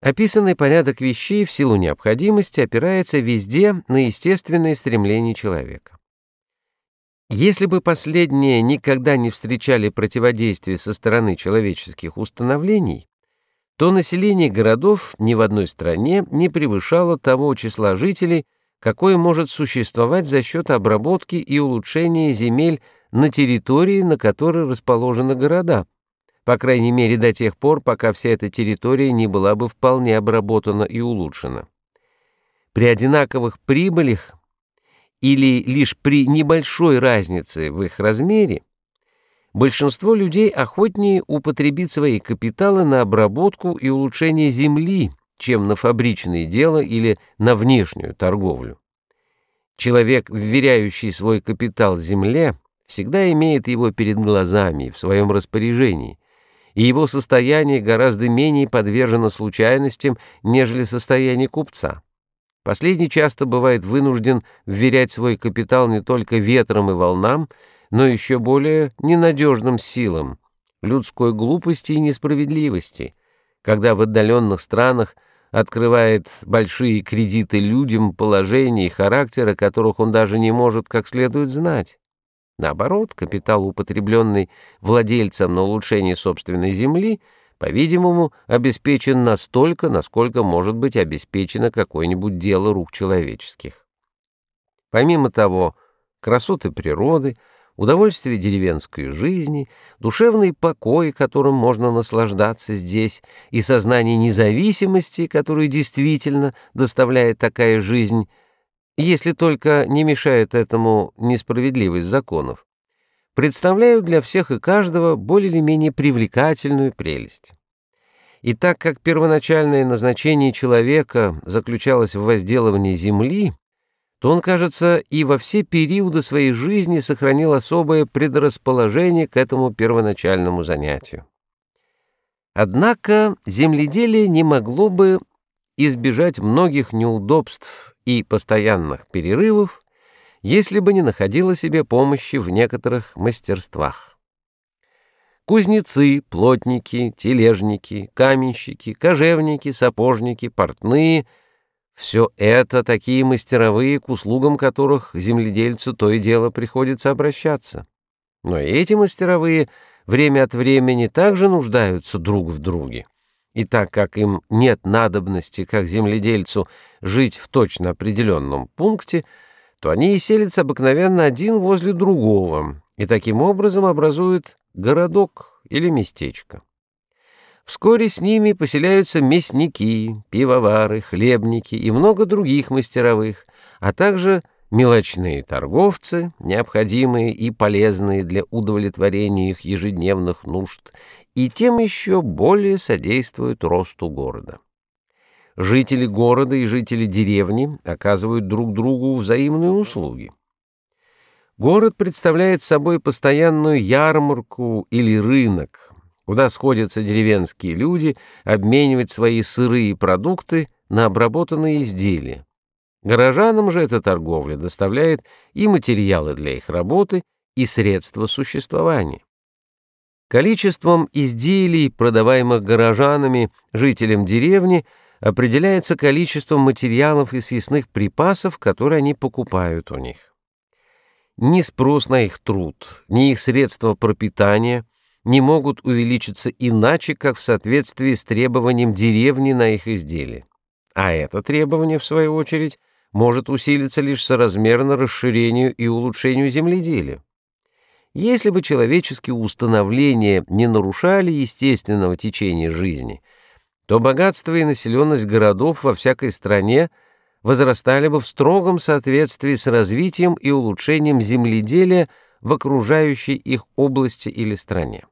Описанный порядок вещей в силу необходимости опирается везде на естественные стремления человека. Если бы последние никогда не встречали противодействия со стороны человеческих установлений, то население городов ни в одной стране не превышало того числа жителей, какое может существовать за счет обработки и улучшения земель на территории, на которой расположены города, по крайней мере до тех пор, пока вся эта территория не была бы вполне обработана и улучшена. При одинаковых прибылях или лишь при небольшой разнице в их размере, большинство людей охотнее употребит свои капиталы на обработку и улучшение земли, чем на фабричное дело или на внешнюю торговлю. Человек, вверяющий свой капитал земле, всегда имеет его перед глазами в своем распоряжении, и его состояние гораздо менее подвержено случайностям, нежели состояние купца. Последний часто бывает вынужден вверять свой капитал не только ветрам и волнам, но еще более ненадежным силам, людской глупости и несправедливости, когда в отдаленных странах открывает большие кредиты людям, положения и характера, которых он даже не может как следует знать. Наоборот, капитал, употребленный владельцем на улучшение собственной земли, по-видимому, обеспечен настолько, насколько может быть обеспечено какое-нибудь дело рук человеческих. Помимо того, красоты природы, удовольствие деревенской жизни, душевный покой, которым можно наслаждаться здесь, и сознание независимости, которую действительно доставляет такая жизнь – если только не мешает этому несправедливость законов, представляют для всех и каждого более или менее привлекательную прелесть. И так как первоначальное назначение человека заключалось в возделывании земли, то он, кажется, и во все периоды своей жизни сохранил особое предрасположение к этому первоначальному занятию. Однако земледелие не могло бы избежать многих неудобств и постоянных перерывов, если бы не находила себе помощи в некоторых мастерствах. Кузнецы, плотники, тележники, каменщики, кожевники, сапожники, портные — все это такие мастеровые, к услугам которых земледельцу то и дело приходится обращаться. Но эти мастеровые время от времени также нуждаются друг в друге. И так как им нет надобности, как земледельцу, жить в точно определенном пункте, то они и селятся обыкновенно один возле другого, и таким образом образуют городок или местечко. Вскоре с ними поселяются мясники, пивовары, хлебники и много других мастеровых, а также мелочные торговцы, необходимые и полезные для удовлетворения их ежедневных нужд, и тем еще более содействуют росту города. Жители города и жители деревни оказывают друг другу взаимные услуги. Город представляет собой постоянную ярмарку или рынок, куда сходятся деревенские люди обменивать свои сырые продукты на обработанные изделия. Горожанам же эта торговля доставляет и материалы для их работы, и средства существования. Количеством изделий, продаваемых горожанами, жителям деревни, определяется количеством материалов и съестных припасов, которые они покупают у них. Ни спрос на их труд, ни их средства пропитания не могут увеличиться иначе, как в соответствии с требованием деревни на их изделия. А это требование, в свою очередь, может усилиться лишь соразмерно расширению и улучшению земледелия. Если бы человеческие установления не нарушали естественного течения жизни, то богатство и населенность городов во всякой стране возрастали бы в строгом соответствии с развитием и улучшением земледелия в окружающей их области или стране.